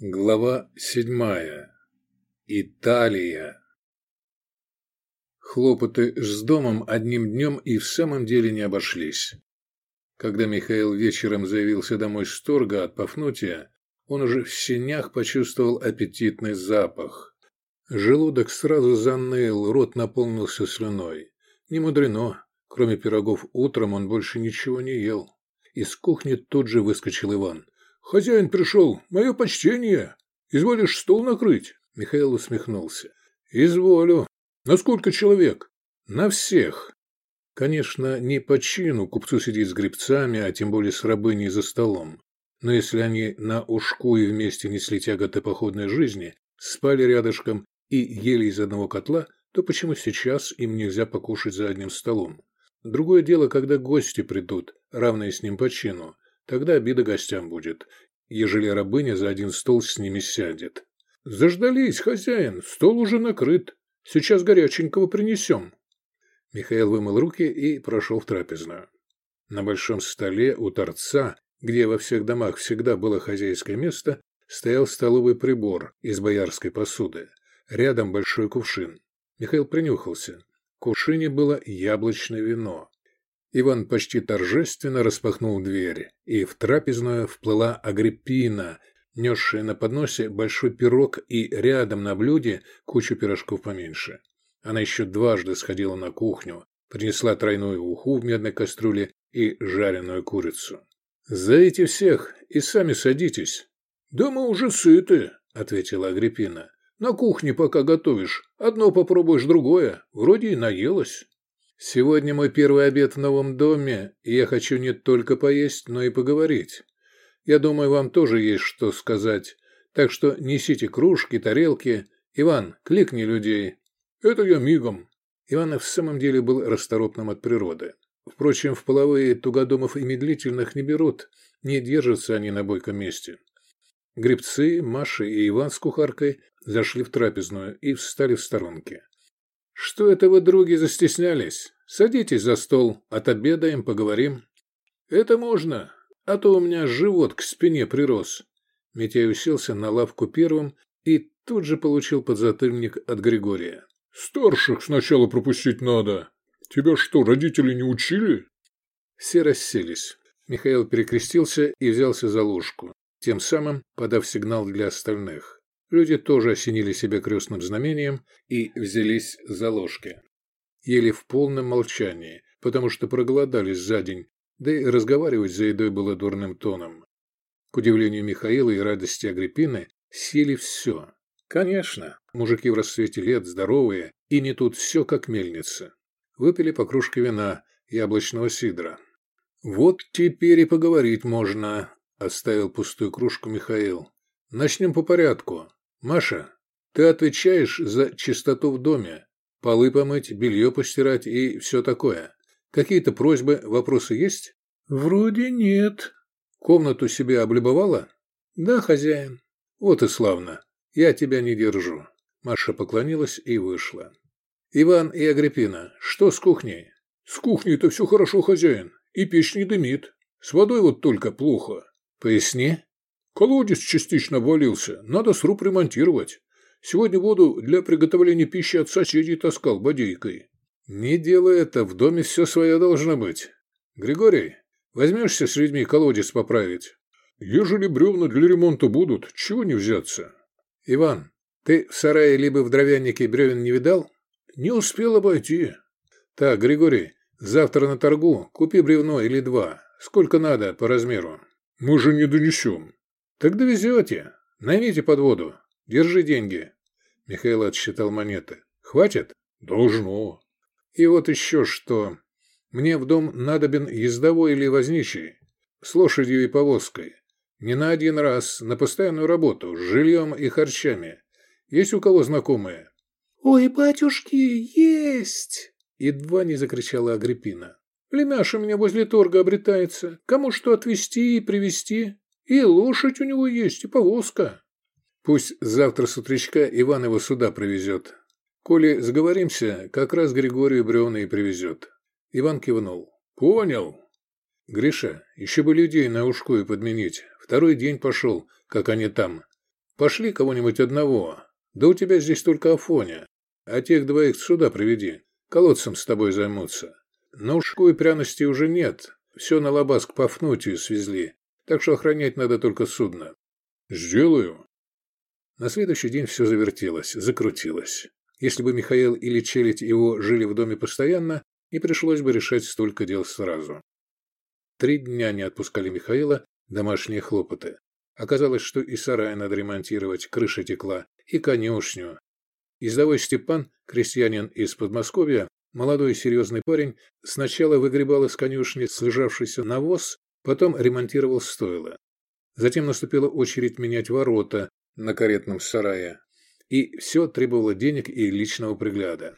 Глава седьмая. Италия. Хлопоты с домом одним днем и в самом деле не обошлись. Когда Михаил вечером заявился домой с торга от Пафнутия, он уже в сенях почувствовал аппетитный запах. Желудок сразу заныл, рот наполнился слюной. Не мудрено, кроме пирогов утром он больше ничего не ел. Из кухни тут же выскочил Иван – «Хозяин пришел. Мое почтение. Изволишь стол накрыть?» Михаил усмехнулся. «Изволю. На сколько человек?» «На всех». Конечно, не по чину купцу сидеть с гребцами, а тем более с рабыней за столом. Но если они на ушку и вместе несли тяготы походной жизни, спали рядышком и ели из одного котла, то почему сейчас им нельзя покушать за одним столом? Другое дело, когда гости придут, равные с ним по чину – Тогда обида гостям будет, ежели рабыня за один стол с ними сядет. «Заждались, хозяин, стол уже накрыт. Сейчас горяченького принесем». Михаил вымыл руки и прошел в трапезную. На большом столе у торца, где во всех домах всегда было хозяйское место, стоял столовый прибор из боярской посуды. Рядом большой кувшин. Михаил принюхался. В кувшине было яблочное вино. Иван почти торжественно распахнул дверь, и в трапезную вплыла Агриппина, несшая на подносе большой пирог и рядом на блюде кучу пирожков поменьше. Она еще дважды сходила на кухню, принесла тройную уху в медной кастрюле и жареную курицу. «Зовите всех и сами садитесь». «Да мы уже сыты», — ответила Агриппина. «На кухне пока готовишь. Одно попробуешь, другое. Вроде и наелась». Сегодня мой первый обед в новом доме, и я хочу не только поесть, но и поговорить. Я думаю, вам тоже есть что сказать. Так что несите кружки, тарелки. Иван, кликни людей. Это я мигом. Иван в самом деле был расторопным от природы. Впрочем, в половые тугодумов и медлительных не берут, не держатся они на бойком месте. Гребцы, Маша и Иван с кухаркой зашли в трапезную и встали в сторонке. «Что это вы, други, застеснялись? Садитесь за стол, отобедаем, поговорим». «Это можно, а то у меня живот к спине прирос». Митяй уселся на лавку первым и тут же получил подзатыльник от Григория. «Старших сначала пропустить надо. Тебя что, родители не учили?» Все расселись. Михаил перекрестился и взялся за ложку, тем самым подав сигнал для остальных. Люди тоже осенили себя крестным знамением и взялись за ложки. Ели в полном молчании, потому что проголодались за день, да и разговаривать за едой было дурным тоном. К удивлению Михаила и радости Агриппины, съели все. Конечно, мужики в расцвете лет, здоровые, и не тут все, как мельница. Выпили по кружке вина, яблочного сидра. «Вот теперь и поговорить можно», – оставил пустую кружку Михаил. «Начнем по порядку. «Маша, ты отвечаешь за чистоту в доме. Полы помыть, белье постирать и все такое. Какие-то просьбы, вопросы есть?» «Вроде нет». «Комнату себе облюбовала?» «Да, хозяин». «Вот и славно. Я тебя не держу». Маша поклонилась и вышла. «Иван и Агриппина, что с кухней?» «С кухней-то все хорошо, хозяин. И печь не дымит. С водой вот только плохо». «Поясни». Колодец частично обвалился, надо сруб ремонтировать. Сегодня воду для приготовления пищи от соседей таскал бодейкой. Не делай это, в доме все свое должно быть. Григорий, возьмешься с людьми колодец поправить? Ежели бревна для ремонта будут, чего не взяться? Иван, ты в сарае либо в дровянике бревен не видал? Не успел обойти. Так, Григорий, завтра на торгу купи бревно или два. Сколько надо по размеру. Мы же не донесем. «Так довезете. Наймите подводу. Держи деньги». Михаил отсчитал монеты. «Хватит?» «Должно». «И вот еще что. Мне в дом надобен ездовой или возничий. С лошадью и повозкой. Не на один раз, на постоянную работу, с жильем и харчами. Есть у кого знакомые?» «Ой, батюшки, есть!» Едва не закричала Агриппина. «Племяш у меня возле торга обретается. Кому что отвезти и привезти?» И лошадь у него есть, и повозка. Пусть завтра с утречка Иван его сюда привезет. Коли сговоримся, как раз Григорию бревна и привезет. Иван кивнул. Понял. Гриша, еще бы людей на ушку и подменить. Второй день пошел, как они там. Пошли кого-нибудь одного. Да у тебя здесь только Афоня. А тех двоих сюда приведи. Колодцем с тобой займутся. Но ушку и пряности уже нет. Все на лабаз к Пафнутию свезли. Так что охранять надо только судно. Сделаю. На следующий день все завертелось, закрутилось. Если бы Михаил или Челядь его жили в доме постоянно, не пришлось бы решать столько дел сразу. Три дня не отпускали Михаила домашние хлопоты. Оказалось, что и сарай надо ремонтировать, крыша текла, и конюшню. Издовой Степан, крестьянин из Подмосковья, молодой серьезный парень, сначала выгребал из конюшни слежавшийся навоз, потом ремонтировал стойло. Затем наступила очередь менять ворота на каретном сарае. И все требовало денег и личного пригляда.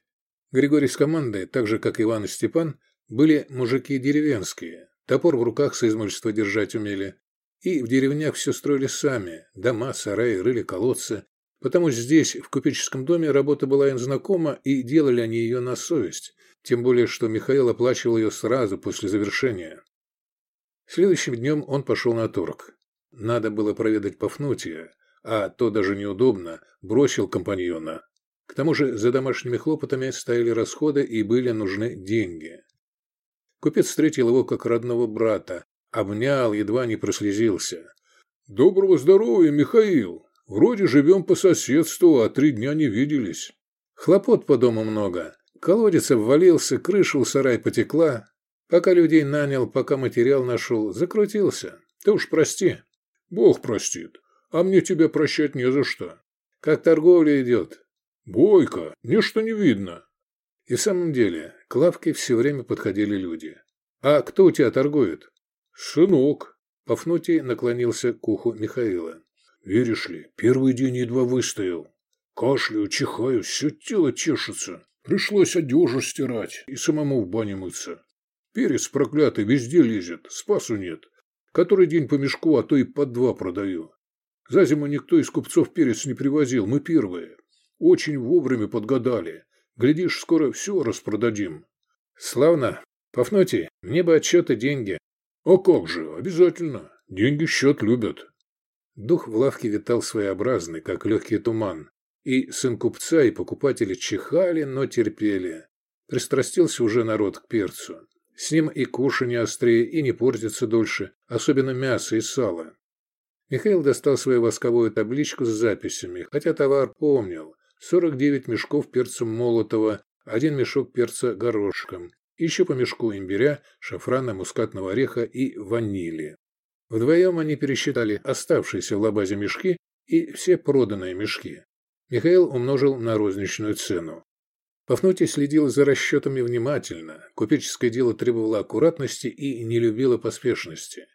Григорий с командой, так же как Иван и Степан, были мужики деревенские. Топор в руках с измольства держать умели. И в деревнях все строили сами, дома, сараи, рыли колодцы. Потому здесь, в купеческом доме, работа была им знакома, и делали они ее на совесть. Тем более, что Михаил оплачивал ее сразу после завершения. Следующим днем он пошел на торг. Надо было проведать Пафнутия, а то даже неудобно, бросил компаньона. К тому же за домашними хлопотами стояли расходы и были нужны деньги. Купец встретил его как родного брата, Обнял, едва не прослезился. «Доброго здоровья, Михаил! Вроде живем по соседству, а три дня не виделись». Хлопот по дому много. Колодец обвалился, крыша у сарай потекла. Пока людей нанял, пока материал нашел, закрутился. Ты уж прости. Бог простит. А мне тебя прощать не за что. Как торговля идет? Бойко, ничто не видно. И в самом деле, к лавке все время подходили люди. А кто у тебя торгует? «Сынок!» – Пафнутий наклонился к уху Михаила. «Веришь ли, первый день едва выстоял. Кашляю, чихаю, все тело чешется. Пришлось одежу стирать и самому в бане мыться. Перец проклятый везде лезет, спасу нет. Который день по мешку, а то и по два продаю. За зиму никто из купцов перец не привозил, мы первые. Очень вовремя подгадали. Глядишь, скоро все распродадим». «Славно. Пафнутий, мне бы отчеты деньги. «А как же, обязательно. Деньги счет любят». Дух в лавке витал своеобразный, как легкий туман. И сын купца, и покупатели чихали, но терпели. Пристрастился уже народ к перцу. С ним и кушанье острее, и не портится дольше, особенно мясо и сало. Михаил достал свою восковую табличку с записями, хотя товар помнил. 49 мешков перца молотого, один мешок перца горошком, еще по мешку имбиря, шафрана, мускатного ореха и ванили. Вдвоем они пересчитали оставшиеся в лабазе мешки и все проданные мешки. Михаил умножил на розничную цену. Пафнутий следил за расчетами внимательно. Купеческое дело требовало аккуратности и не любило поспешности.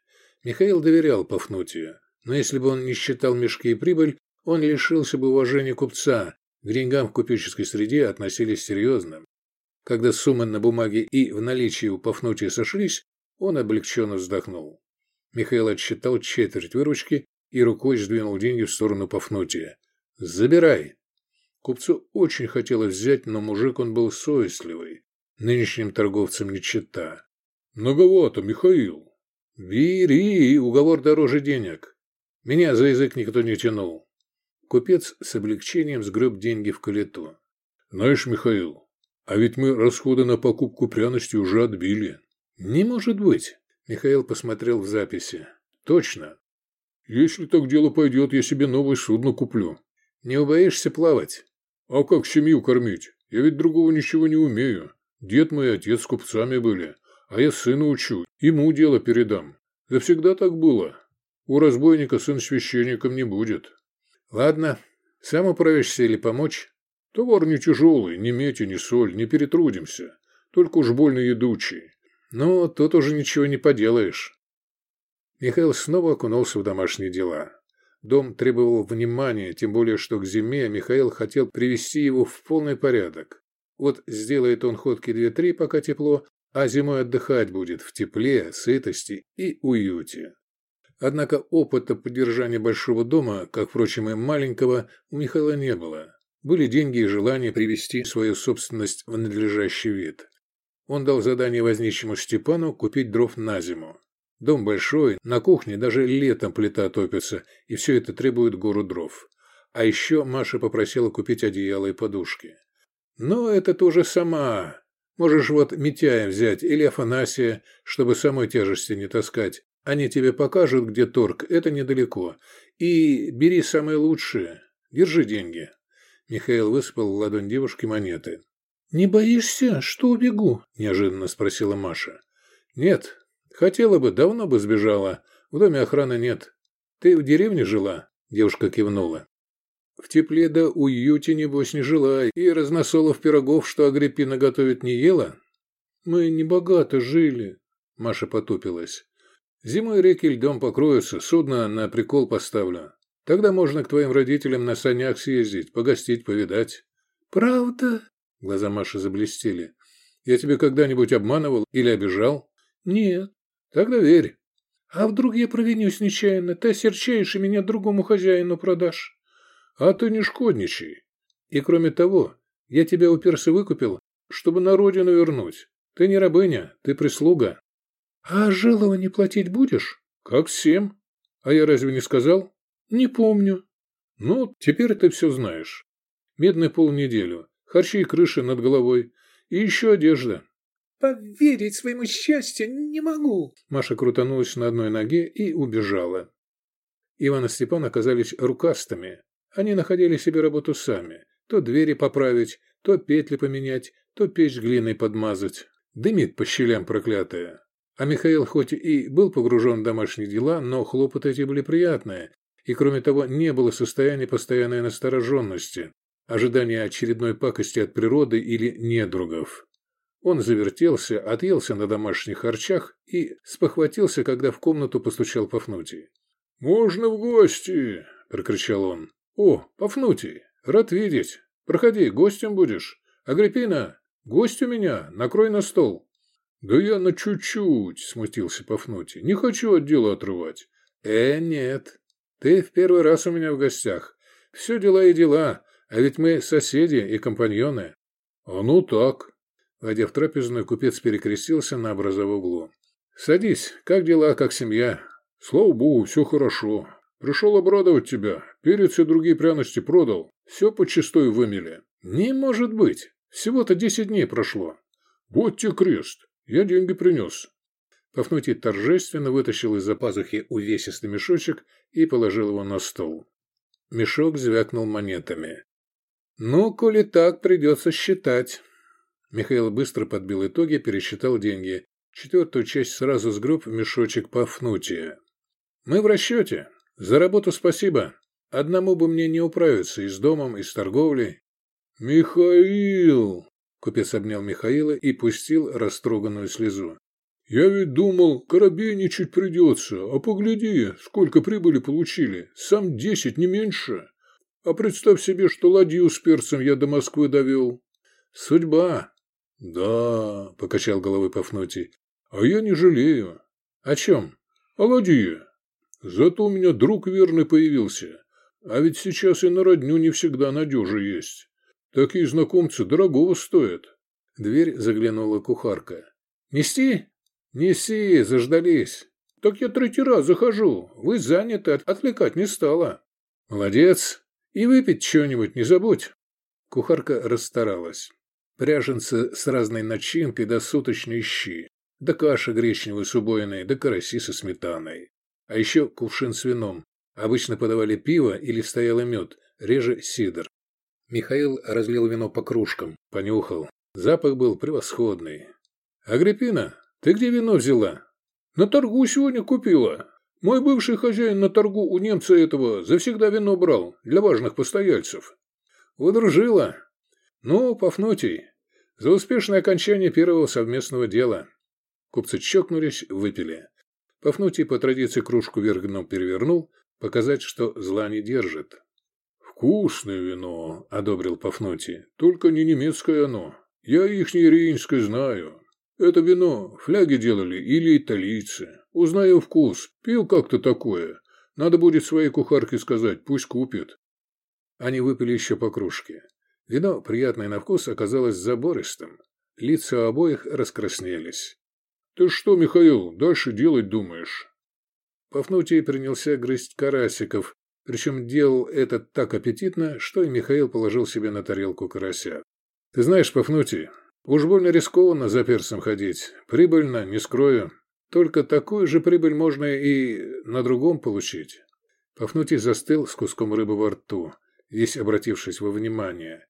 Михаил доверял Пафнутию, но если бы он не считал мешки и прибыль, он лишился бы уважения купца. К деньгам в купеческой среде относились серьезно. Когда суммы на бумаге и в наличии у Пафнутия сошлись, он облегченно вздохнул. Михаил отсчитал четверть выручки и рукой сдвинул деньги в сторону Пафнутия. «Забирай!» Купцу очень хотелось взять, но мужик он был совестливый. Нынешним торговцам не чита. «Многовато, Михаил!» «Бери, уговор дороже денег. Меня за язык никто не тянул». Купец с облегчением сгреб деньги в калиту. «Знаешь, Михаил, а ведь мы расходы на покупку пряности уже отбили. Не может быть. Михаил посмотрел в записи. Точно. Если так дело пойдет, я себе новое судно куплю. Не убоишься плавать? А как семью кормить? Я ведь другого ничего не умею. Дед мой и отец купцами были, а я сына учу, ему дело передам. Да всегда так было. У разбойника сын священником не будет. Ладно, сам управишься или помочь? Товар не тяжелый, ни медь ни соль, не перетрудимся. Только уж больно едучий. Но тут уже ничего не поделаешь. Михаил снова окунулся в домашние дела. Дом требовал внимания, тем более, что к зиме Михаил хотел привести его в полный порядок. Вот сделает он ходки две-три, пока тепло, а зимой отдыхать будет в тепле, сытости и уюте. Однако опыта поддержания большого дома, как, впрочем, и маленького, у Михаила не было. Были деньги и желание привести свою собственность в надлежащий вид. Он дал задание возничему Степану купить дров на зиму. Дом большой, на кухне даже летом плита топится, и все это требует гору дров. А еще Маша попросила купить одеяло и подушки. «Но это тоже сама. Можешь вот Митяя взять или Афанасия, чтобы самой тяжести не таскать. Они тебе покажут, где торг, это недалеко. И бери самые лучшие. Держи деньги». Михаил высыпал в ладонь девушки монеты. «Не боишься, что убегу?» – неожиданно спросила Маша. «Нет. Хотела бы, давно бы сбежала. В доме охраны нет. Ты в деревне жила?» – девушка кивнула. В тепле да уюте, небось, не жила, и разносолов пирогов, что Агриппина готовит, не ела? Мы не богато жили, Маша потупилась. Зимой реки льдом покроются, судно на прикол поставлю. Тогда можно к твоим родителям на санях съездить, погостить, повидать. Правда? Глаза Маши заблестели. Я тебе когда-нибудь обманывал или обижал? Нет. Тогда верь. А вдруг я провинюсь нечаянно, ты осерчаешь и меня другому хозяину продашь? А ты не шкодничай. И кроме того, я тебя у перса выкупил, чтобы на родину вернуть. Ты не рабыня, ты прислуга. А жалование платить будешь? Как всем. А я разве не сказал? Не помню. Ну, теперь ты все знаешь. Медный пол неделю, харчи и крыши над головой, и еще одежда. Поверить своему счастью не могу. Маша крутанулась на одной ноге и убежала. Иван и Степан оказались рукастыми, они находили себе работу сами. То двери поправить, то петли поменять, то печь глиной подмазать. Дымит по щелям проклятая. А Михаил хоть и был погружен в домашние дела, но хлопоты эти были приятные. И кроме того, не было состояния постоянной настороженности, ожидания очередной пакости от природы или недругов. Он завертелся, отъелся на домашних харчах и спохватился, когда в комнату постучал Пафнутий. «Можно в гости!» – прокричал он. «О, Пафнутий, рад видеть. Проходи, гостем будешь. Агриппина, гость у меня, накрой на стол». «Да я на чуть-чуть», – смутился Пафнутий. «Не хочу от дела отрывать». «Э, нет. Ты в первый раз у меня в гостях. Все дела и дела, а ведь мы соседи и компаньоны». «А ну так». Войдя в трапезную, купец перекрестился на образовом углу. «Садись. Как дела, как семья?» «Слава богу, все хорошо. Пришел обрадовать тебя. Перец и другие пряности продал. Все почистую вымели. Не может быть. Всего-то десять дней прошло. Вот тебе крест. Я деньги принес. Пафнутий торжественно вытащил из-за пазухи увесистый мешочек и положил его на стол. Мешок звякнул монетами. «Ну, коли так, придется считать». Михаил быстро подбил итоги, пересчитал деньги. Четвертую часть сразу сгреб в мешочек Пафнутия. «Мы в расчете. За работу спасибо. Одному бы мне не управиться и с домом, и с торговлей. Михаил! Купец обнял Михаила и пустил растроганную слезу. Я ведь думал, коробейничать придется, а погляди, сколько прибыли получили. Сам десять, не меньше. А представь себе, что ладью с перцем я до Москвы довел. Судьба. Да, покачал головой Пафнутий. А я не жалею. О чем? О ладье. Зато у меня друг верный появился. А ведь сейчас и на родню не всегда надежа есть. Такие знакомцы дорогого стоят. Дверь заглянула кухарка. «Нести?» «Неси, заждались». «Так я третий раз захожу. Вы заняты, отвлекать не стала». «Молодец. И выпить что-нибудь не забудь». Кухарка расстаралась. Пряженцы с разной начинкой да суточные щи, да каша гречневой с убойной, да караси со сметаной. А еще кувшин с вином. Обычно подавали пиво или стояло мед, реже сидр. Михаил разлил вино по кружкам, понюхал. Запах был превосходный. «Агриппина, ты где вино взяла?» «На торгу сегодня купила. Мой бывший хозяин на торгу у немца этого завсегда вино брал, для важных постояльцев». «Удружила?» «Ну, Пафнутий, за успешное окончание первого совместного дела». Купцы чокнулись, выпили. Пафнутий по традиции кружку вверх дном перевернул, показать, что зла не держит. «Вкусное вино», — одобрил Пафнутий. «Только не немецкое оно. Я ихнее рейнское знаю. Это вино фляги делали или италийцы. Узнаю вкус. Пил как-то такое. Надо будет своей кухарке сказать, пусть купит». Они выпили еще по кружке. Вино, приятное на вкус, оказалось забористым. Лица обоих раскраснелись. «Ты что, Михаил, дальше делать думаешь?» Пафнутий принялся грызть карасиков, Причем делал это так аппетитно, что и Михаил положил себе на тарелку карася. «Ты знаешь, Пафнутий, уж больно рискованно за перцем ходить. Прибыльно, не скрою. Только такую же прибыль можно и на другом получить». Пафнутий застыл с куском рыбы во рту, весь обратившись во внимание.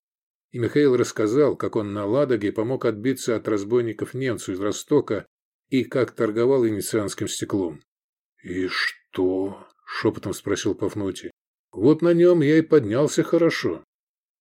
И Михаил рассказал, как он на Ладоге помог отбиться от разбойников немцу из Ростока и как торговал иницианским стеклом. «И что?» – шепотом спросил Пафнутий. «Вот на нем я и поднялся хорошо».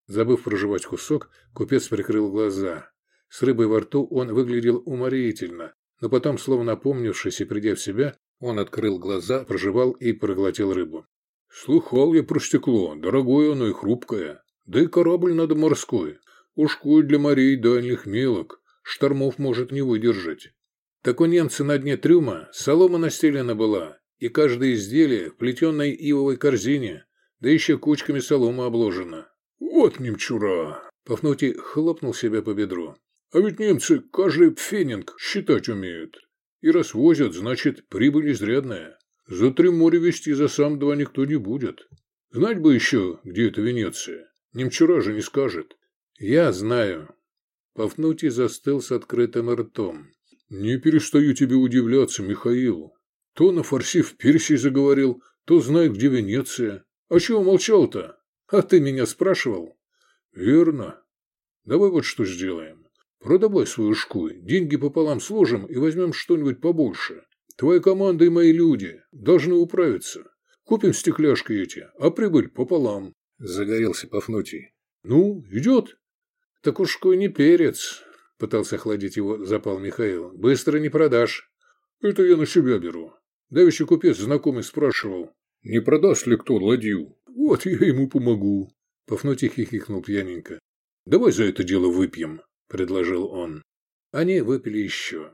Забыв проживать кусок, купец прикрыл глаза. С рыбой во рту он выглядел уморительно, но потом, словно опомнившись и придя в себя, он открыл глаза, проживал и проглотил рыбу. «Слыхал я про стекло, дорогое оно и хрупкое. Да и корабль надо морской. Ушкуй для морей дальних мелок, штормов может не выдержать. Так у немца на дне трюма солома настелена была, и каждое изделие в плетеной ивовой корзине, да еще кучками соломы обложено. Вот немчура! Пафнутий хлопнул себя по бедру. А ведь немцы каждый фенинг считать умеют. И раз возят, значит, прибыль изрядная. За три моря вести за сам два никто не будет. Знать бы еще, где это Венеция. Немчура же не скажет. Я знаю. Пафнутий застыл с открытым ртом. «Не перестаю тебе удивляться, Михаил. То на фарси в Персии заговорил, то знает, где Венеция. А чего молчал-то? А ты меня спрашивал?» «Верно. Давай вот что сделаем. Продавай свою шку, деньги пополам сложим и возьмем что-нибудь побольше. Твоя команда и мои люди должны управиться. Купим стекляшки эти, а прибыль пополам». Загорелся Пафнутий. «Ну, идет?» «Так уж не перец. Пытался охладить его запал Михаил. «Быстро не продашь». «Это я на себя беру. Давеча купец знакомый спрашивал, не продаст ли кто ладью. Вот я ему помогу». Пафнутий хихикнул пьяненько. «Давай за это дело выпьем», – предложил он. Они выпили еще.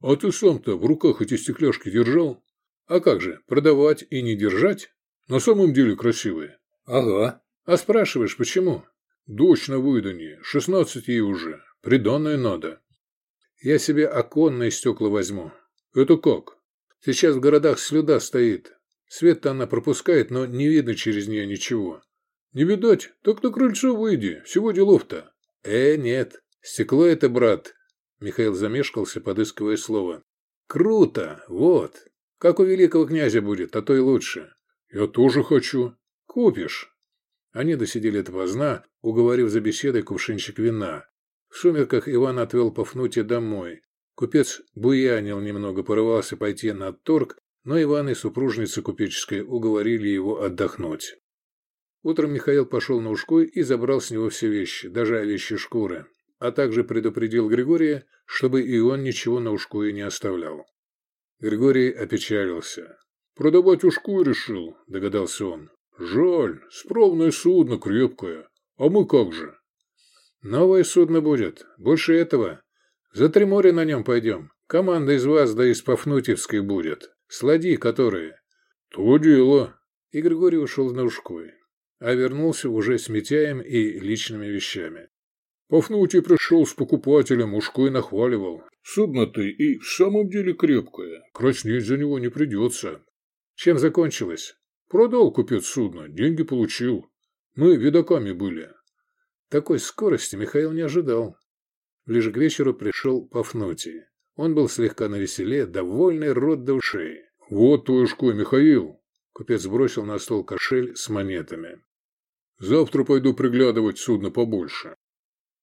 «А ты сам-то в руках эти стекляшки держал? А как же, продавать и не держать? На самом деле красивые». «Ага. А спрашиваешь, почему?» «Дочь на выданье, шестнадцать ей уже. Приданное надо. Я себе оконные стекла возьму. Это как? Сейчас в городах слюда стоит. Свет-то она пропускает, но не видно через нее ничего. Не видать? Так на крыльцо выйди. Всего делов-то. Э, нет. Стекло это, брат. Михаил замешкался, подыскивая слово. Круто. Вот. Как у великого князя будет, а то и лучше. Я тоже хочу. Купишь. Они досидели допоздна, уговорив за беседой кувшинчик вина. В сумерках Иван отвел Пафнутия домой. Купец буянил немного, порывался пойти на торг, но Иван и супружница купеческой уговорили его отдохнуть. Утром Михаил пошел на ушкой и забрал с него все вещи, даже овечьи шкуры, а также предупредил Григория, чтобы и он ничего на ушкуе не оставлял. Григорий опечалился. «Продавать ушку решил», – догадался он. «Жаль, справное судно крепкое. А мы как же?» Новое судно будет. Больше этого. За три моря на нем пойдем. Команда из вас да из Пафнутьевской будет. Слади, которые. То дело. И Григорий ушел на ушкой. А вернулся уже с Митяем и личными вещами. Пафнутий пришел с покупателем, ушкой нахваливал. Судно ты и в самом деле крепкое. Краснеть за него не придется. Чем закончилось? Продал купец судно, деньги получил. Мы видоками были. Такой скорости Михаил не ожидал. Ближе к вечеру пришел Пафнутий. Он был слегка навеселе, довольный рот до ушей. «Вот твой шкой, Михаил!» Купец бросил на стол кошель с монетами. «Завтра пойду приглядывать судно побольше.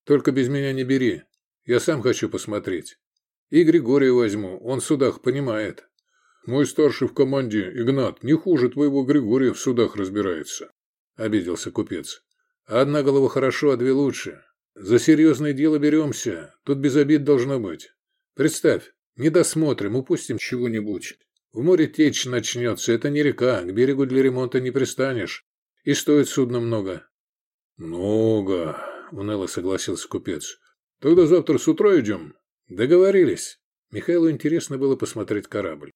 Только без меня не бери. Я сам хочу посмотреть. И Григория возьму, он в судах понимает. Мой старший в команде, Игнат, не хуже твоего Григория в судах разбирается», – обиделся купец. Одна голова хорошо, а две лучше. За серьезное дело беремся. Тут без обид должно быть. Представь, не досмотрим, упустим чего-нибудь. В море течь начнется. Это не река. К берегу для ремонта не пристанешь. И стоит судно много. Много, уныло согласился купец. Тогда завтра с утра идем. Договорились. Михаилу интересно было посмотреть корабль.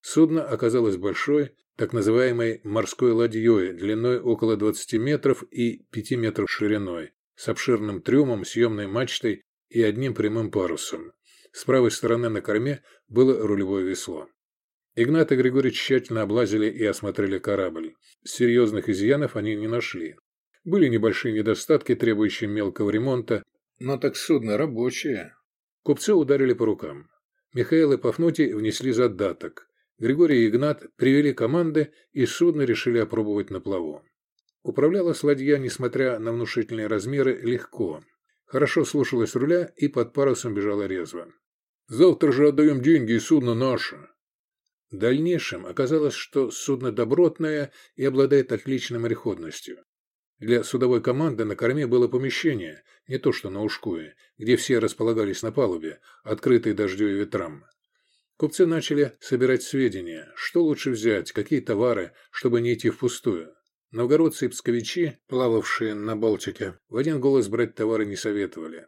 Судно оказалось большой, так называемой морской ладьей длиной около 20 метров и 5 метров шириной, с обширным трюмом, съемной мачтой и одним прямым парусом. С правой стороны на корме было рулевое весло. Игнат и Григорий тщательно облазили и осмотрели корабль. Серьезных изъянов они не нашли. Были небольшие недостатки, требующие мелкого ремонта, но так судно рабочее. Купцы ударили по рукам. Михаил и Пафнутий внесли задаток. Григорий и Игнат привели команды, и судно решили опробовать на плаву. Управлялась ладья, несмотря на внушительные размеры, легко. Хорошо слушалась руля и под парусом бежала резво. «Завтра же отдаем деньги, и судно наше!» В дальнейшем оказалось, что судно добротное и обладает отличной мореходностью. Для судовой команды на корме было помещение, не то что на Ушкуе, где все располагались на палубе, открытой дождю и ветрам. Купцы начали собирать сведения, что лучше взять, какие товары, чтобы не идти впустую. Новгородцы и псковичи, плававшие на Балтике, в один голос брать товары не советовали.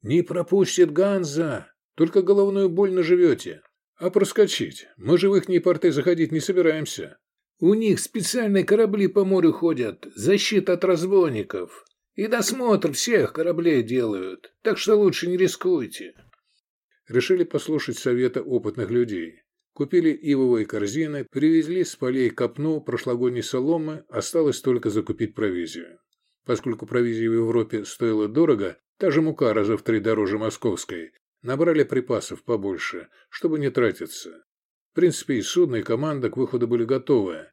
«Не пропустит Ганза! Только головную боль наживете. А проскочить? Мы же в ихние порты заходить не собираемся. У них специальные корабли по морю ходят, защита от разбойников. И досмотр всех кораблей делают, так что лучше не рискуйте. Решили послушать совета опытных людей. Купили ивовые корзины, привезли с полей копну прошлогодней соломы, осталось только закупить провизию. Поскольку провизия в Европе стоила дорого, та же мука раза в три дороже московской, набрали припасов побольше, чтобы не тратиться. В принципе, и судно, и команда к выходу были готовы.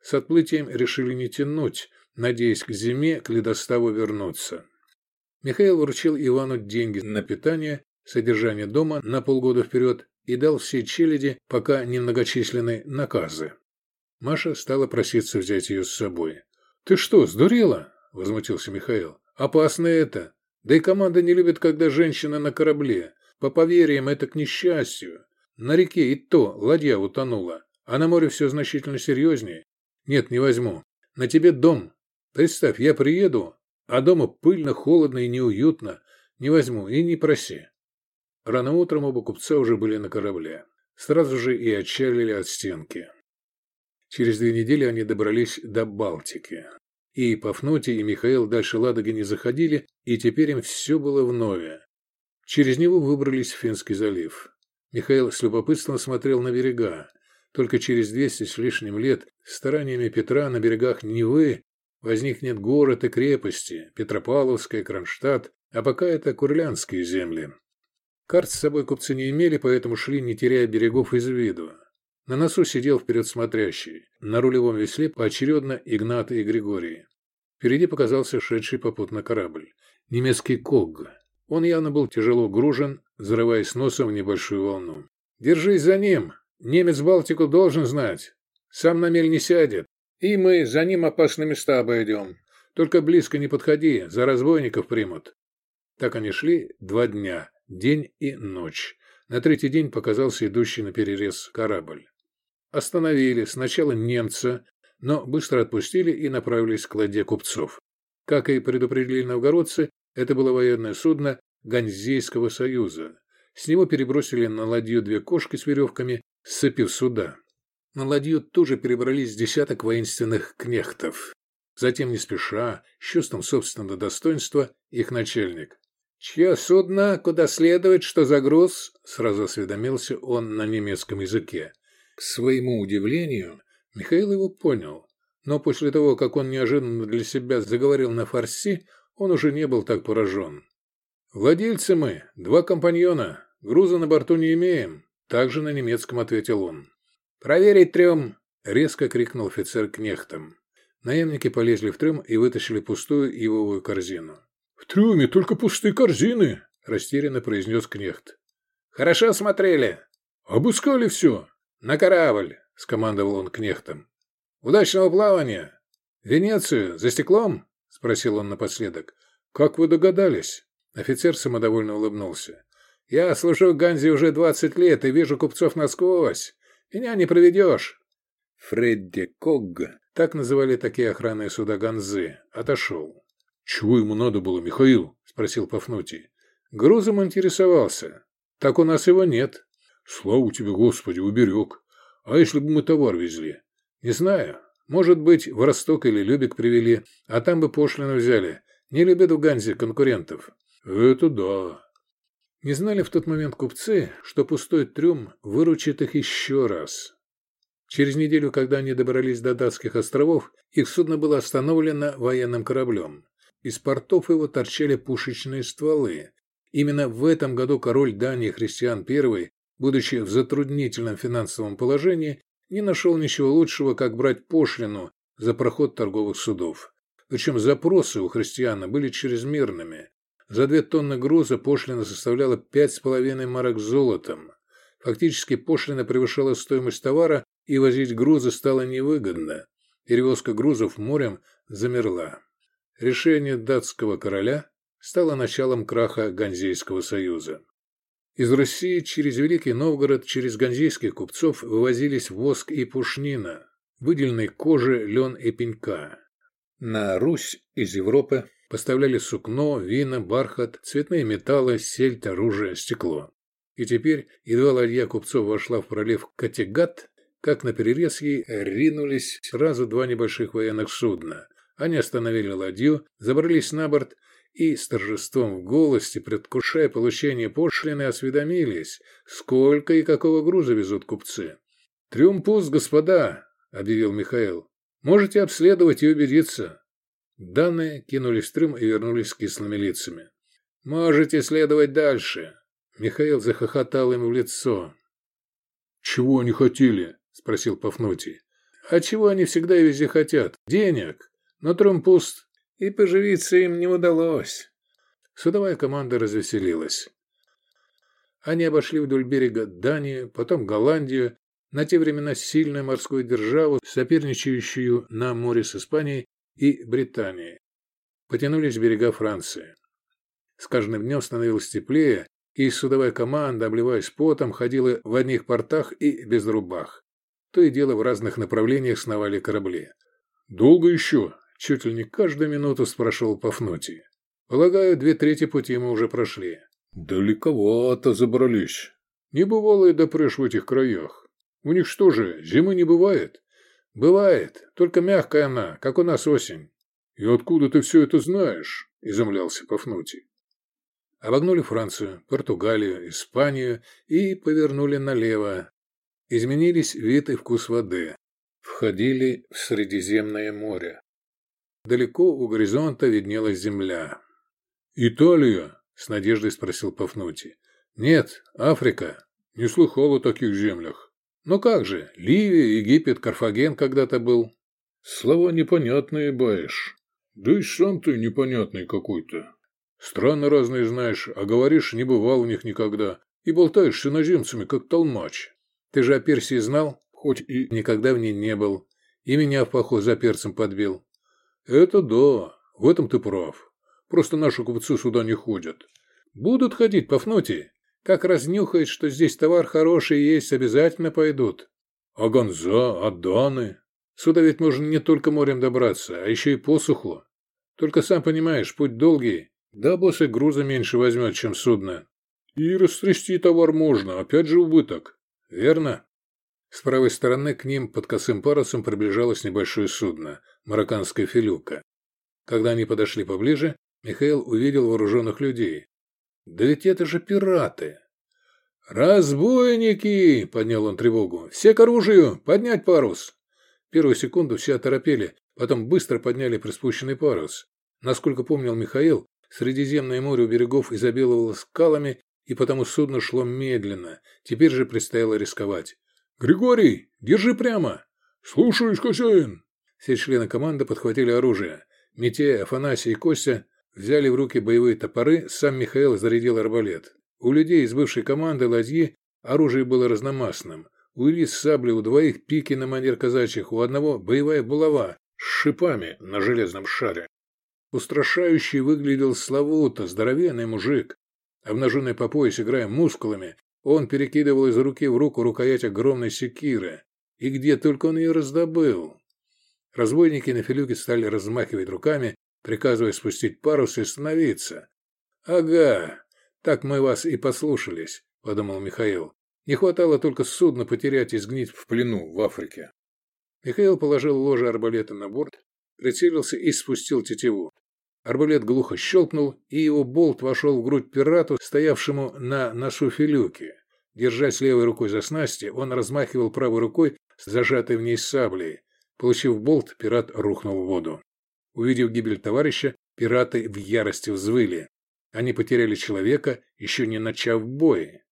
С отплытием решили не тянуть, надеясь к зиме к ледоставу вернуться. Михаил вручил Ивану деньги на питание, содержание дома на полгода вперед и дал всей челяди, пока немногочисленные, наказы. Маша стала проситься взять ее с собой. «Ты что, сдурела?» – возмутился Михаил. «Опасно это. Да и команда не любит, когда женщина на корабле. По поверьям, это к несчастью. На реке и то ладья утонула, а на море все значительно серьезнее. Нет, не возьму. На тебе дом. Представь, я приеду, а дома пыльно, холодно и неуютно. Не возьму и не проси. Рано утром оба купца уже были на корабле. Сразу же и отчалили от стенки. Через две недели они добрались до Балтики. И Пафнутий, и Михаил дальше Ладоги не заходили, и теперь им все было вновь. Через него выбрались в Финский залив. Михаил с любопытством смотрел на берега. Только через двести с лишним лет стараниями Петра на берегах Невы возникнет город и крепости, Петропавловская, Кронштадт, а пока это Курлянские земли. Карт с собой купцы не имели, поэтому шли, не теряя берегов из виду. На носу сидел вперед смотрящий. На рулевом весле поочередно Игнат и Григорий. Впереди показался шедший попутно корабль. Немецкий Когг. Он явно был тяжело гружен, взрываясь носом в небольшую волну. «Держись за ним! Немец Балтику должен знать. Сам на мель не сядет. И мы за ним опасные места обойдем. Только близко не подходи, за разбойников примут». Так они шли два дня, день и ночь. На третий день показался идущий на перерез корабль. Остановили сначала немца, но быстро отпустили и направились к ладье купцов. Как и предупредили новгородцы, это было военное судно Ганзейского союза. С него перебросили на ладью две кошки с веревками, сцепив суда. На ладью тоже перебрались десяток воинственных кнехтов. Затем, не спеша, с чувством собственного достоинства, их начальник. «Чье судно? Куда следует? Что за груз?» Сразу осведомился он на немецком языке. К своему удивлению, Михаил его понял. Но после того, как он неожиданно для себя заговорил на фарси, он уже не был так поражен. «Владельцы мы, два компаньона, груза на борту не имеем», также на немецком ответил он. «Проверить трем!» — резко крикнул офицер кнехтом. Наемники полезли в трюм и вытащили пустую ивовую корзину. «В трюме только пустые корзины», – растерянно произнес Кнехт. «Хорошо осмотрели». «Обыскали все». «На корабль», – скомандовал он Кнехтом. «Удачного плавания». «Венецию? За стеклом?» – спросил он напоследок. «Как вы догадались?» Офицер самодовольно улыбнулся. «Я служу Ганзе уже двадцать лет и вижу купцов насквозь. Меня не проведешь». Фредди Когг, так называли такие охранные суда Ганзы, отошел. «Чего ему надо было, Михаил?» – спросил Пафнутий. «Грузом интересовался. Так у нас его нет». «Слава тебе, Господи, уберег. А если бы мы товар везли?» «Не знаю. Может быть, в Росток или Любик привели, а там бы пошлину взяли. Не любят в Ганзе конкурентов». «Это да». Не знали в тот момент купцы, что пустой трюм выручит их еще раз. Через неделю, когда они добрались до датских островов, их судно было остановлено военным кораблем. Из портов его торчали пушечные стволы. Именно в этом году король Дании Христиан I, будучи в затруднительном финансовом положении, не нашел ничего лучшего, как брать пошлину за проход торговых судов. Причем запросы у христиана были чрезмерными. За две тонны груза пошлина составляла пять с половиной марок золотом. Фактически пошлина превышала стоимость товара, и возить грузы стало невыгодно. Перевозка грузов морем замерла. Решение датского короля стало началом краха Ганзейского союза. Из России через Великий Новгород, через ганзейских купцов вывозились воск и пушнина, выделенной кожи, лен и пенька. На Русь из Европы поставляли сукно, вина, бархат, цветные металлы, сельдь, оружие, стекло. И теперь, едва ладья купцов вошла в пролив Категат, как на перерез ей ринулись сразу два небольших военных судна. Они остановили ладью, забрались на борт и с торжеством в голосе, предвкушая получение пошлины, осведомились, сколько и какого груза везут купцы. «Трюм пуст, господа!» — объявил Михаил. Можете обследовать и убедиться. Данные кинулись в трюм и вернулись с кислыми лицами. Можете следовать дальше. Михаил захохотал им в лицо. Чего они хотели? Спросил Пафнутий. А чего они всегда и везде хотят? Денег. Но трюм пуст. И поживиться им не удалось. Судовая команда развеселилась. Они обошли вдоль берега Данию, потом Голландию, на те времена сильную морскую державу, соперничающую на море с Испанией и Британией. Потянулись берега Франции. С каждым днем становилось теплее, и судовая команда, обливаясь потом, ходила в одних портах и без рубах. То и дело в разных направлениях сновали корабли. «Долго еще?» – чуть ли не каждую минуту спрашивал Пафнутий. «Полагаю, две трети пути мы уже прошли». «Далековато забрались. Не бывало и допрешь в этих краях. У них что же, зимы не бывает? Бывает, только мягкая она, как у нас осень. И откуда ты все это знаешь? Изумлялся Пафнутий. Обогнули Францию, Португалию, Испанию и повернули налево. Изменились вид и вкус воды. Входили в Средиземное море. Далеко у горизонта виднелась земля. «Италия?» – с надеждой спросил Пафнутий. «Нет, Африка. Не слыхал о таких землях. Ну как же, Ливия, Египет, Карфаген когда-то был. Слова непонятные, баешь. Да и сам ты непонятный какой-то. Страны разные знаешь, а говоришь, не бывал у них никогда. И болтаешь с иноземцами, как толмач. Ты же о Персии знал, хоть и никогда в ней не был. И меня в поход за перцем подбил. Это да, в этом ты прав. Просто наши купцы сюда не ходят. Будут ходить, Пафнутий. Как разнюхают, что здесь товар хороший есть, обязательно пойдут. А Гонза, а Даны? Сюда ведь можно не только морем добраться, а еще и по суху. Только сам понимаешь, путь долгий, да босс и груза меньше возьмет, чем судно. И растрясти товар можно, опять же убыток. Верно? С правой стороны к ним под косым парусом приближалось небольшое судно, марокканская филюка. Когда они подошли поближе, Михаил увидел вооруженных людей. Да ведь это же пираты. «Разбойники!» – поднял он тревогу. «Все к оружию! Поднять парус!» Первую секунду все оторопели, потом быстро подняли приспущенный парус. Насколько помнил Михаил, Средиземное море у берегов изобиловало скалами, и потому судно шло медленно. Теперь же предстояло рисковать. «Григорий, держи прямо!» «Слушаюсь, хозяин!» Все члены команды подхватили оружие. Митя, Афанасий и Костя Взяли в руки боевые топоры, сам Михаил зарядил арбалет. У людей из бывшей команды ладьи оружие было разномастным. У Ирис сабли, у двоих пики на манер казачьих, у одного боевая булава с шипами на железном шаре. Устрашающий выглядел Славута, здоровенный мужик. Обнаженный по пояс, играя мускулами, он перекидывал из руки в руку рукоять огромной секиры. И где только он ее раздобыл. Разбойники на филюке стали размахивать руками, приказывая спустить парус и остановиться. «Ага, так мы вас и послушались», – подумал Михаил. «Не хватало только судно потерять и сгнить в плену в Африке». Михаил положил ложе арбалета на борт, прицелился и спустил тетиву. Арбалет глухо щелкнул, и его болт вошел в грудь пирату, стоявшему на носу филюки. Держась левой рукой за снасти, он размахивал правой рукой, с зажатой в ней саблей. Получив болт, пират рухнул в воду. Увидев гибель товарища, пираты в ярости взвыли. Они потеряли человека, еще не начав бой.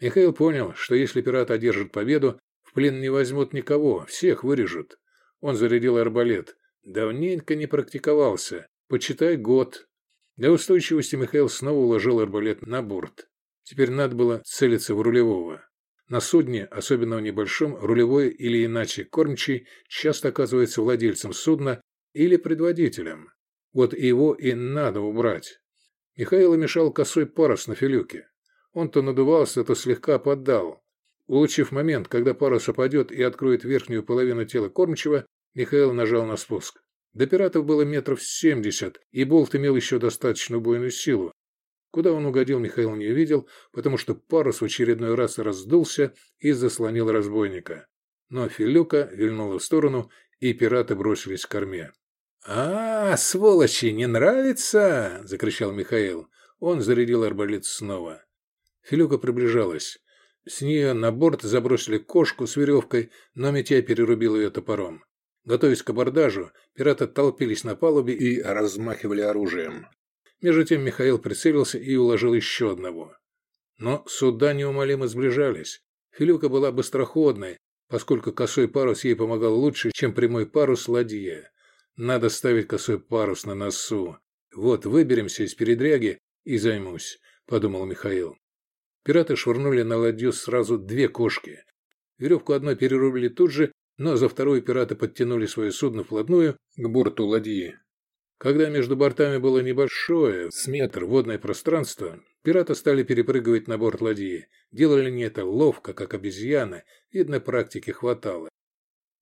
Михаил понял, что если пираты одержат победу, в плен не возьмут никого, всех вырежут. Он зарядил арбалет. Давненько не практиковался. Почитай год. Для устойчивости Михаил снова уложил арбалет на борт. Теперь надо было целиться в рулевого. На судне, особенно в небольшом, рулевой или иначе кормчий часто оказывается владельцем судна или предводителем. Вот его и надо убрать. Михаила мешал косой парус на филюке. Он то надувался, то слегка поддал. Улучив момент, когда парус опадет и откроет верхнюю половину тела кормчего, Михаил нажал на спуск. До пиратов было метров семьдесят, и болт имел еще достаточную убойную силу, Куда он угодил, Михаил не увидел, потому что парус в очередной раз раздулся и заслонил разбойника. Но Филюка вильнула в сторону, и пираты бросились к корме. «А, сволочи, не нравится?» – закричал Михаил. Он зарядил арбалет снова. Филюка приближалась. С нее на борт забросили кошку с веревкой, но Митяй перерубил ее топором. Готовясь к абордажу, пираты толпились на палубе и размахивали оружием. Между тем Михаил прицелился и уложил еще одного. Но суда неумолимо сближались. Филюка была быстроходной, поскольку косой парус ей помогал лучше, чем прямой парус ладье. Надо ставить косой парус на носу. Вот выберемся из передряги и займусь, подумал Михаил. Пираты швырнули на ладью сразу две кошки. Веревку одной перерубили тут же, но за вторую пираты подтянули свое судно вплотную к борту ладьи. Когда между бортами было небольшое, с метр, водное пространство, пираты стали перепрыгивать на борт ладьи. Делали они это ловко, как обезьяны, видно, практики хватало.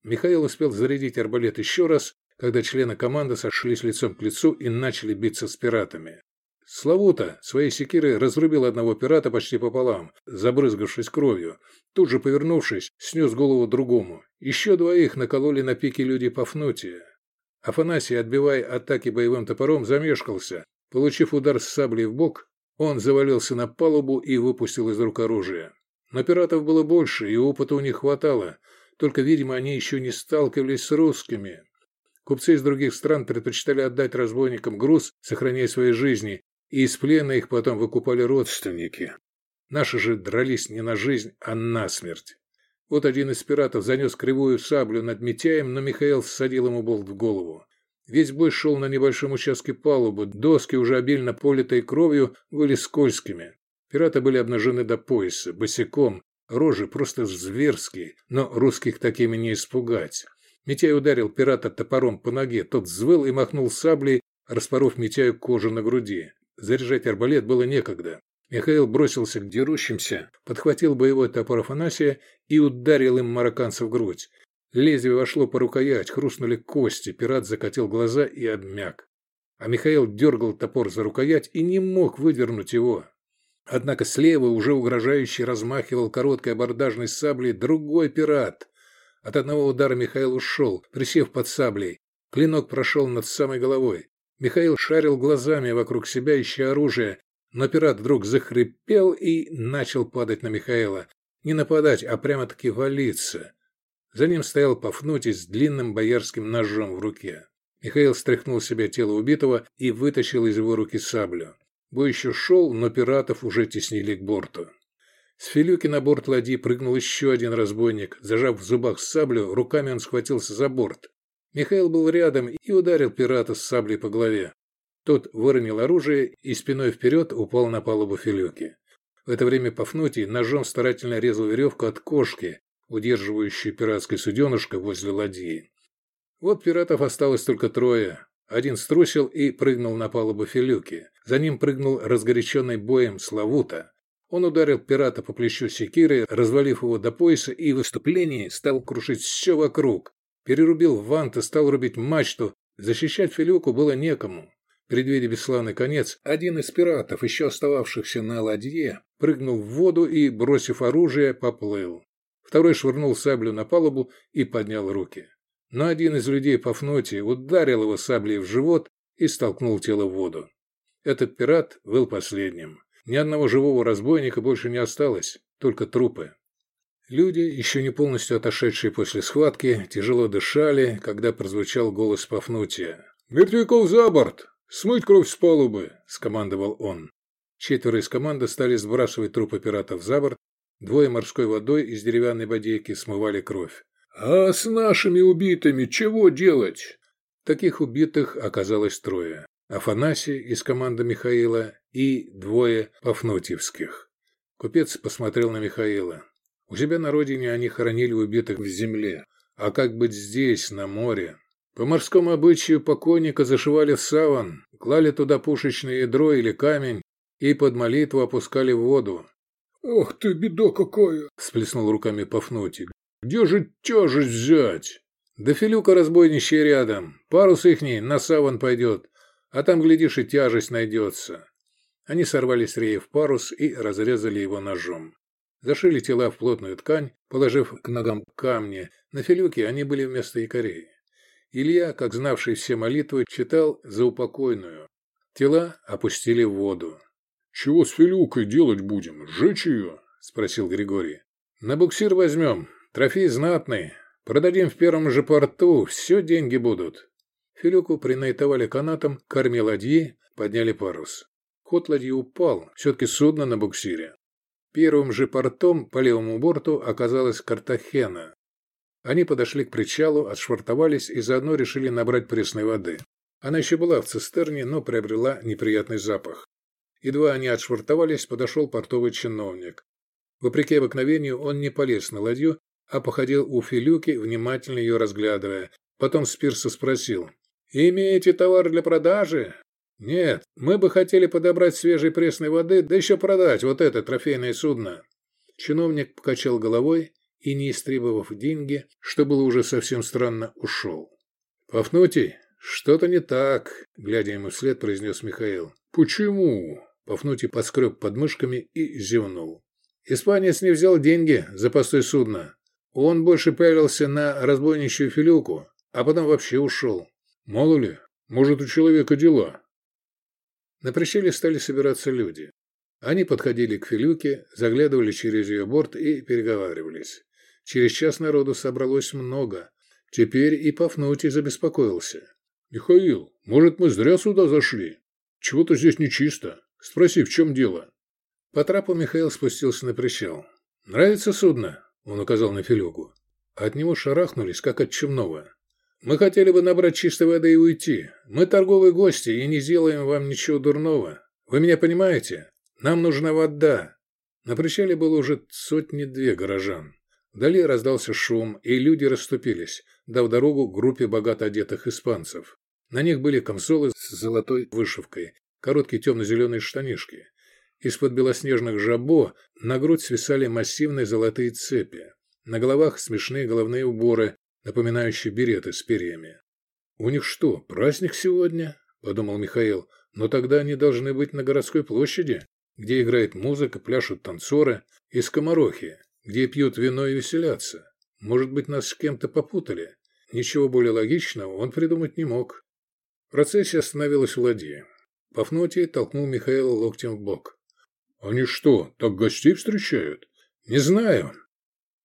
Михаил успел зарядить арбалет еще раз, когда члены команды сошлись лицом к лицу и начали биться с пиратами. Славута своей секирой разрубил одного пирата почти пополам, забрызгавшись кровью. Тут же, повернувшись, снес голову другому. Еще двоих накололи на пике люди Пафнутия. Афанасий, отбивая атаки боевым топором, замешкался. Получив удар с саблей в бок, он завалился на палубу и выпустил из рук оружие. Но пиратов было больше, и опыта у них хватало. Только, видимо, они еще не сталкивались с русскими. Купцы из других стран предпочитали отдать разбойникам груз, сохраняя свои жизни, и из плена их потом выкупали родственники. Наши же дрались не на жизнь, а на смерть. Вот один из пиратов занес кривую саблю над Митяем, но Михаил всадил ему болт в голову. Весь бой шел на небольшом участке палубы, доски, уже обильно политой кровью, были скользкими. Пираты были обнажены до пояса, босиком, рожи просто зверские, но русских такими не испугать. Митяй ударил пирата топором по ноге, тот взвыл и махнул саблей, распоров Митяю кожу на груди. Заряжать арбалет было некогда. Михаил бросился к дерущимся, подхватил боевой топор Афанасия и ударил им марокканца в грудь. Лезвие вошло по рукоять, хрустнули кости, пират закатил глаза и обмяк. А Михаил дергал топор за рукоять и не мог выдернуть его. Однако слева уже угрожающе размахивал короткой абордажной саблей другой пират. От одного удара Михаил ушел, присев под саблей. Клинок прошел над самой головой. Михаил шарил глазами вокруг себя, ища оружие, но пират вдруг захрипел и начал падать на Михаила. Не нападать, а прямо-таки валиться. За ним стоял Пафнутий с длинным боярским ножом в руке. Михаил стряхнул себя тело убитого и вытащил из его руки саблю. Бой еще шел, но пиратов уже теснили к борту. С Филюки на борт ладьи прыгнул еще один разбойник. Зажав в зубах саблю, руками он схватился за борт. Михаил был рядом и ударил пирата с саблей по голове. Тот выронил оружие и спиной вперед упал на палубу Филюки. В это время Пафнутий ножом старательно резал веревку от кошки, удерживающей пиратское суденышко возле ладьи. Вот пиратов осталось только трое. Один струсил и прыгнул на палубу Филюки. За ним прыгнул разгоряченный боем Славута. Он ударил пирата по плечу секирой, развалив его до пояса, и в выступлении стал крушить все вокруг. Перерубил вант и стал рубить мачту. Защищать Филюку было некому. Предвидя бесславный конец, один из пиратов, еще остававшихся на ладье, прыгнул в воду и, бросив оружие, поплыл. Второй швырнул саблю на палубу и поднял руки. Но один из людей Пафнутия ударил его саблей в живот и столкнул тело в воду. Этот пират был последним. Ни одного живого разбойника больше не осталось, только трупы. Люди, еще не полностью отошедшие после схватки, тяжело дышали, когда прозвучал голос Пафнутия. «Мертвяков за борт! Смыть кровь с палубы!» – скомандовал он. Четверо из команды стали сбрасывать трупы пиратов за борт, двое морской водой из деревянной бодейки смывали кровь. «А с нашими убитыми чего делать?» Таких убитых оказалось трое. Афанасий из команды Михаила и двое Пафнутьевских. Купец посмотрел на Михаила. У себя на родине они хоронили убитых в земле. А как быть здесь, на море? По морскому обычаю покойника зашивали в саван, клали туда пушечное ядро или камень и под молитву опускали в воду. «Ох ты, беда какая!» – сплеснул руками Пафнутий. «Где же тяжесть взять?» «Да филюка разбойничья рядом. Парус ихний на саван пойдет, а там, глядишь, и тяжесть найдется». Они сорвали с реев парус и разрезали его ножом. Зашили тела в плотную ткань, положив к ногам камни. На филюке они были вместо якорей. Илья, как знавший все молитвы, читал за упокойную. Тела опустили в воду. «Чего с филюкой делать будем? Сжечь ее?» – спросил Григорий. «На буксир возьмем. Трофей знатный. Продадим в первом же порту. Все деньги будут». Филюку принайтовали канатом, корме ладьи, подняли парус. Ход ладьи упал, все-таки судно на буксире. Первым же портом по левому борту оказалась Картахена. Они подошли к причалу, отшвартовались и заодно решили набрать пресной воды. Она еще была в цистерне, но приобрела неприятный запах. Едва они отшвартовались, подошел портовый чиновник. Вопреки обыкновению, он не полез на ладью, а походил у Филюки, внимательно ее разглядывая. Потом с спросил. «Имеете товар для продажи?» «Нет, мы бы хотели подобрать свежей пресной воды, да еще продать вот это трофейное судно». Чиновник покачал головой и, не истребовав деньги, что было уже совсем странно, ушел. «Пафнутий, что-то не так», — глядя ему вслед, произнес Михаил. «Почему?» Пафнутий подскреб подмышками и зевнул. «Испанец не взял деньги за постой судна. Он больше пялился на разбойничью филюку, а потом вообще ушел. Мало ли, может, у человека дела». На причале стали собираться люди. Они подходили к Филюке, заглядывали через ее борт и переговаривались. Через час народу собралось много. Теперь и Пафнутий забеспокоился. «Михаил, может, мы зря сюда зашли? Чего-то здесь нечисто. Спроси, в чем дело?» По трапу Михаил спустился на причал. «Нравится судно?» – он указал на Филюку. От него шарахнулись, как от чумного. Мы хотели бы набрать чистой воды и уйти. Мы торговые гости и не сделаем вам ничего дурного. Вы меня понимаете? Нам нужна вода». На причале было уже сотни-две горожан. Вдали раздался шум, и люди расступились, дав дорогу группе богато одетых испанцев. На них были камсолы с золотой вышивкой, короткие темно-зеленые штанишки. Из-под белоснежных жабо на грудь свисали массивные золотые цепи. На головах смешные головные уборы, напоминающий береты с перьями. «У них что, праздник сегодня?» – подумал Михаил. «Но тогда они должны быть на городской площади, где играет музыка, пляшут танцоры, и скоморохи, где пьют вино и веселятся. Может быть, нас с кем-то попутали? Ничего более логичного он придумать не мог». Процессия остановилась в ладье. Пафнутий толкнул Михаила локтем в бок. «Они что, так гостей встречают?» «Не знаю.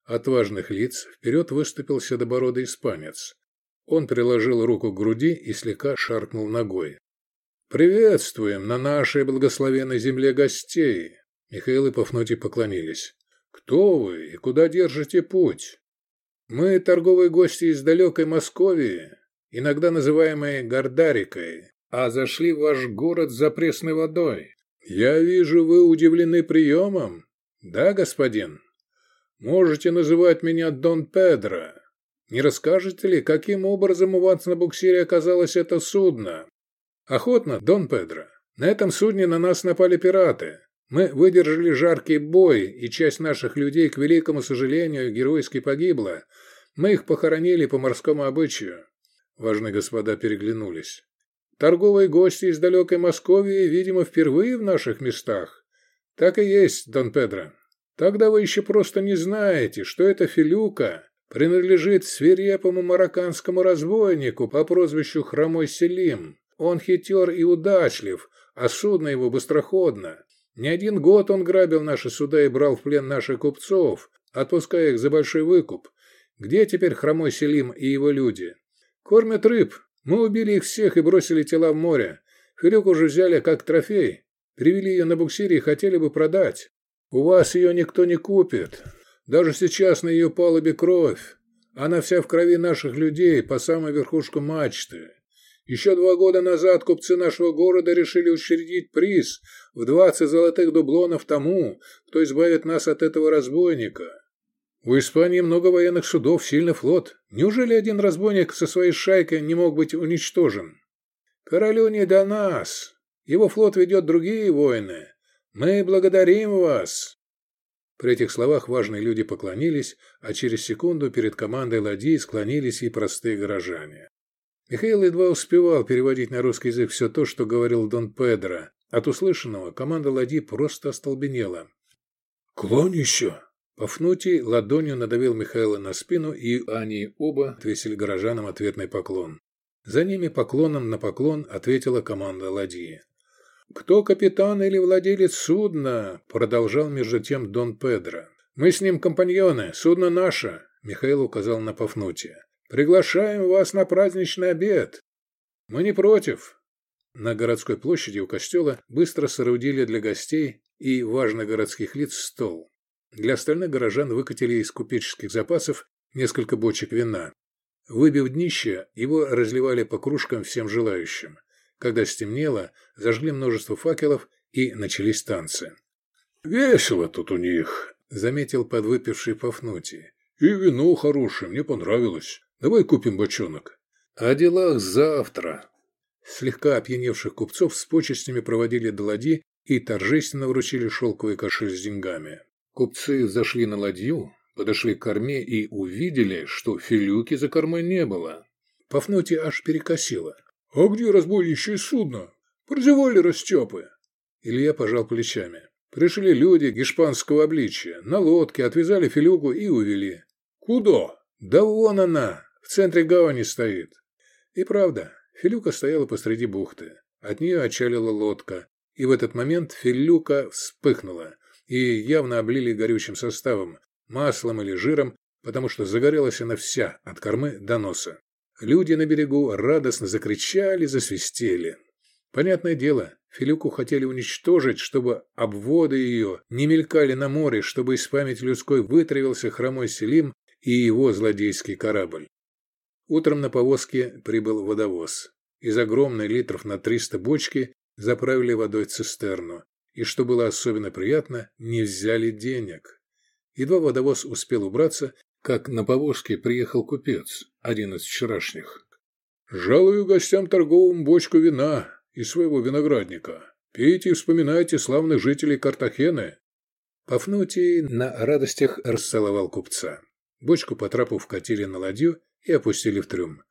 От важных лиц вперед выступил седобородый испанец. Он приложил руку к груди и слегка шаркнул ногой. «Приветствуем на нашей благословенной земле гостей!» Михаил и Пафнутий поклонились. «Кто вы и куда держите путь?» «Мы торговые гости из далекой Московии, иногда называемой Гордарикой, а зашли в ваш город за пресной водой. Я вижу, вы удивлены приемом?» «Да, господин?» Можете называть меня Дон Педро. Не расскажете ли, каким образом у вас на буксире оказалось это судно? Охотно, Дон Педро. На этом судне на нас напали пираты. Мы выдержали жаркий бой, и часть наших людей, к великому сожалению, геройски погибла. Мы их похоронили по морскому обычаю. Важные господа переглянулись. Торговые гости из далекой Московии, видимо, впервые в наших местах. Так и есть, Дон Педро. Тогда вы еще просто не знаете, что эта Филюка принадлежит свирепому марокканскому разбойнику по прозвищу Хромой Селим. Он хитер и удачлив, а судно его быстроходно. Не один год он грабил наши суда и брал в плен наших купцов, отпуская их за большой выкуп. Где теперь хромой Селим и его люди? Кормят рыб. Мы убили их всех и бросили тела в море. Филюку уже взяли как трофей. Привели ее на буксире и хотели бы продать. У вас ее никто не купит. Даже сейчас на ее палубе кровь. Она вся в крови наших людей, по самой верхушку мачты. Еще два года назад купцы нашего города решили учредить приз в 20 золотых дублонов тому, кто избавит нас от этого разбойника. У Испании много военных судов, сильный флот. Неужели один разбойник со своей шайкой не мог быть уничтожен? Королю не до нас. Его флот ведет другие войны. Мы благодарим вас. При этих словах важные люди поклонились, а через секунду перед командой ладьи склонились и простые горожане. Михаил едва успевал переводить на русский язык все то, что говорил Дон Педро. От услышанного команда ладьи просто остолбенела. «Клонище!» Пафнутий ладонью надавил Михаила на спину, и они оба отвесили горожанам ответный поклон. За ними поклоном на поклон ответила команда ладьи. «Кто капитан или владелец судна?» – продолжал между тем Дон Педро. «Мы с ним компаньоны, судно наше», – Михаил указал на Пафнутия. «Приглашаем вас на праздничный обед». «Мы не против». На городской площади у костела быстро соорудили для гостей и важных городских лиц стол. Для остальных горожан выкатили из купеческих запасов несколько бочек вина. Выбив днище, его разливали по кружкам всем желающим. Когда стемнело, зажгли множество факелов и начались танцы. «Весело тут у них», — заметил подвыпивший Пафнутий. «И вино хорошее, мне понравилось. Давай купим бочонок». «О делах завтра». Слегка опьяневших купцов с почестями проводили до ладьи и торжественно вручили шелковый кошель с деньгами. Купцы зашли на ладью, подошли к корме и увидели, что филюки за кормой не было. Пафнутий аж перекосило. «А где разбойничье судно? Прозевали растепы!» Илья пожал плечами. Пришли люди гешпанского обличия, на лодке, отвязали филюку и увели. «Куда?» «Да вон она, в центре гавани стоит». И правда, филюка стояла посреди бухты. От нее отчалила лодка, и в этот момент филюка вспыхнула, и явно облили горючим составом, маслом или жиром, потому что загорелась она вся, от кормы до носа. Люди на берегу радостно закричали, засвистели. Понятное дело, Филюку хотели уничтожить, чтобы обводы ее не мелькали на море, чтобы из памяти людской вытравился хромой Селим и его злодейский корабль. Утром на повозке прибыл водовоз. Из огромной литров на 300 бочки заправили водой цистерну. И, что было особенно приятно, не взяли денег. Едва водовоз успел убраться, как на повозке приехал купец, один из вчерашних. «Жалую гостям торговым бочку вина из своего виноградника. Пейте и вспоминайте славных жителей Картахены». Пафнутий на радостях расцеловал купца. Бочку по трапу вкатили на ладью и опустили в трюм.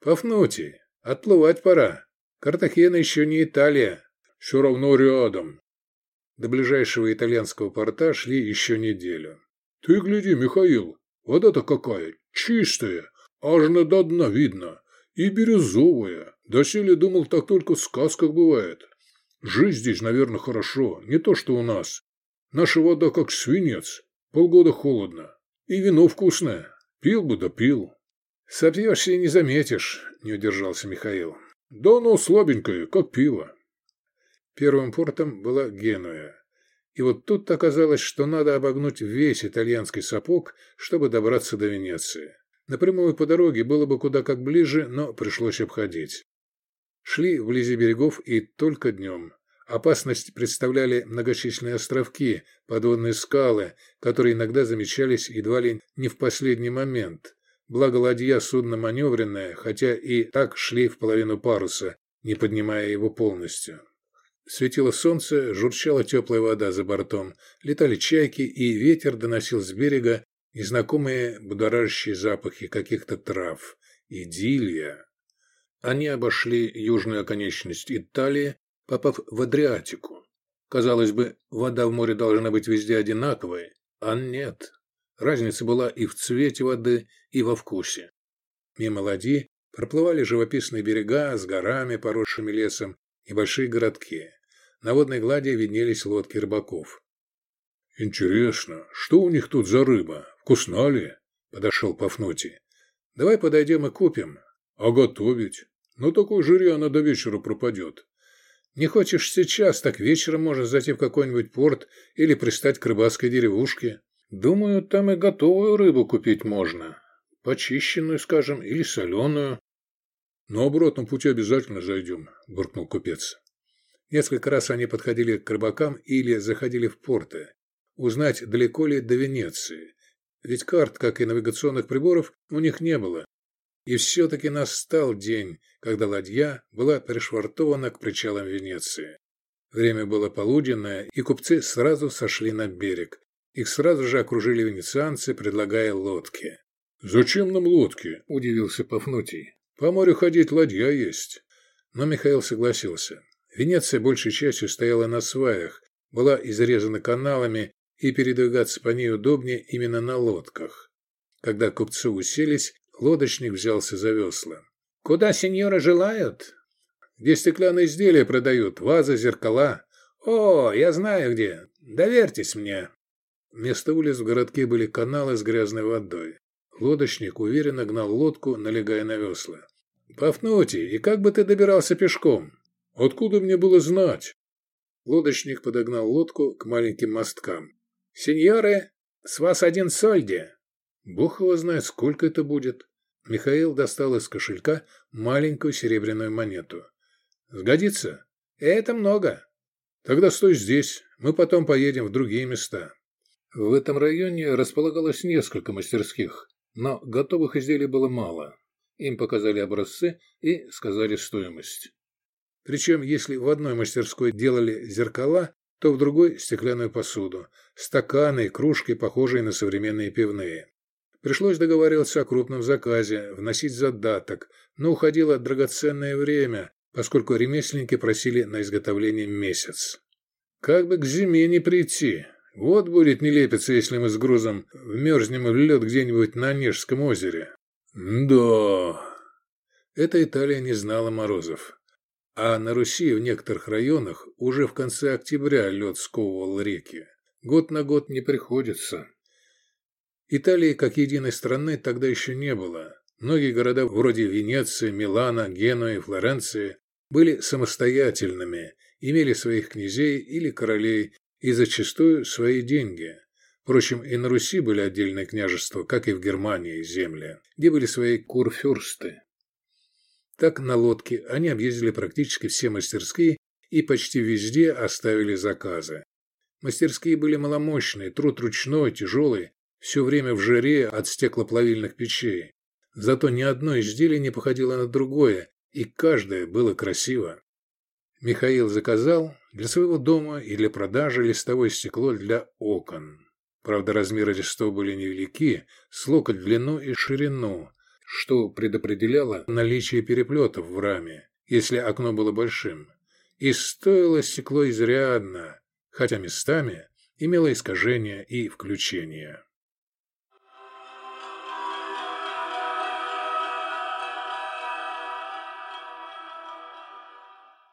«Пафнутий, отплывать пора. Картахена еще не Италия. Все равно рядом». До ближайшего итальянского порта шли еще неделю. «Ты гляди, Михаил, Вода-то какая, чистая, аж на до дна видно, и бирюзовая. Доселе думал, так только в сказках бывает. Жизнь здесь, наверное, хорошо, не то что у нас. Наша вода как свинец, полгода холодно. И вино вкусное, пил бы да пил. Сопьешься и не заметишь, не удержался Михаил. Да оно слабенькое, как пиво. Первым портом была Генуя. И вот тут оказалось, что надо обогнуть весь итальянский сапог, чтобы добраться до Венеции. Напрямую по дороге было бы куда как ближе, но пришлось обходить. Шли вблизи берегов и только днем. Опасность представляли многочисленные островки, подводные скалы, которые иногда замечались едва ли не в последний момент. Благо ладья судно маневренное, хотя и так шли в половину паруса, не поднимая его полностью. Светило солнце, журчала теплая вода за бортом, летали чайки, и ветер доносил с берега незнакомые будоражащие запахи каких-то трав. Идиллия. Они обошли южную оконечность Италии, попав в Адриатику. Казалось бы, вода в море должна быть везде одинаковой, а нет. Разница была и в цвете воды, и во вкусе. Мимо ладьи проплывали живописные берега с горами, поросшими лесом, и большие городки. На водной глади виднелись лодки рыбаков. Интересно, что у них тут за рыба? Вкусна ли? Подошел Пафнутий. Давай подойдем и купим. А готовить? Ну такой жире она до вечера пропадет. Не хочешь сейчас, так вечером можешь зайти в какой-нибудь порт или пристать к рыбацкой деревушке. Думаю, там и готовую рыбу купить можно. Почищенную, скажем, или соленую. На обратном пути обязательно зайдем, буркнул купец. Несколько раз они подходили к рыбакам или заходили в порты. Узнать, далеко ли до Венеции. Ведь карт, как и навигационных приборов, у них не было. И все-таки настал день, когда ладья была пришвартована к причалам Венеции. Время было полуденное, и купцы сразу сошли на берег. Их сразу же окружили венецианцы, предлагая лодки. «Зачем нам лодки?» – удивился Пафнутий. «По морю ходить ладья есть». Но Михаил согласился. Венеция большей частью стояла на сваях, была изрезана каналами, и передвигаться по ней удобнее именно на лодках. Когда купцы уселись, лодочник взялся за весла. «Куда сеньоры желают?» «Где стеклянные изделия продают, вазы, зеркала». «О, я знаю где. Доверьтесь мне». Вместо улиц в городке были каналы с грязной водой. Лодочник уверенно гнал лодку, налегая на весла. «Пафнутий, и как бы ты добирался пешком?» «Откуда мне было знать?» Лодочник подогнал лодку к маленьким мосткам. «Сеньоры, с вас один сольди!» «Бог его знает, сколько это будет!» Михаил достал из кошелька маленькую серебряную монету. «Сгодится?» «Это много». «Тогда стой здесь, мы потом поедем в другие места». В этом районе располагалось несколько мастерских, но готовых изделий было мало. Им показали образцы и сказали стоимость. Причем, если в одной мастерской делали зеркала, то в другой – стеклянную посуду, стаканы кружки, похожие на современные пивные. Пришлось договариваться о крупном заказе, вносить задаток, но уходило драгоценное время, поскольку ремесленники просили на изготовление месяц. Как бы к зиме не прийти. Вот будет нелепиться, если мы с грузом вмерзнем в лед где-нибудь на Онежском озере. Да. Эта Италия не знала морозов. А на Руси в некоторых районах уже в конце октября лед сковывал реки. Год на год не приходится. Италии как единой страны тогда еще не было. Многие города вроде Венеции, Милана, Генуи, Флоренции были самостоятельными, имели своих князей или королей и зачастую свои деньги. Впрочем, и на Руси были отдельные княжества, как и в Германии земли, где были свои курфюрсты. Так на лодке они объездили практически все мастерские и почти везде оставили заказы. Мастерские были маломощные, труд ручной, тяжелый, все время в жире от стеклоплавильных печей. Зато ни одно изделие не походило на другое, и каждое было красиво. Михаил заказал для своего дома и для продажи листовое стекло для окон. Правда, размеры листов были невелики, с локоть длину и ширину, что предопределяло наличие переплетов в раме, если окно было большим. И стоило стекло изрядно, хотя местами имело искажения и включения.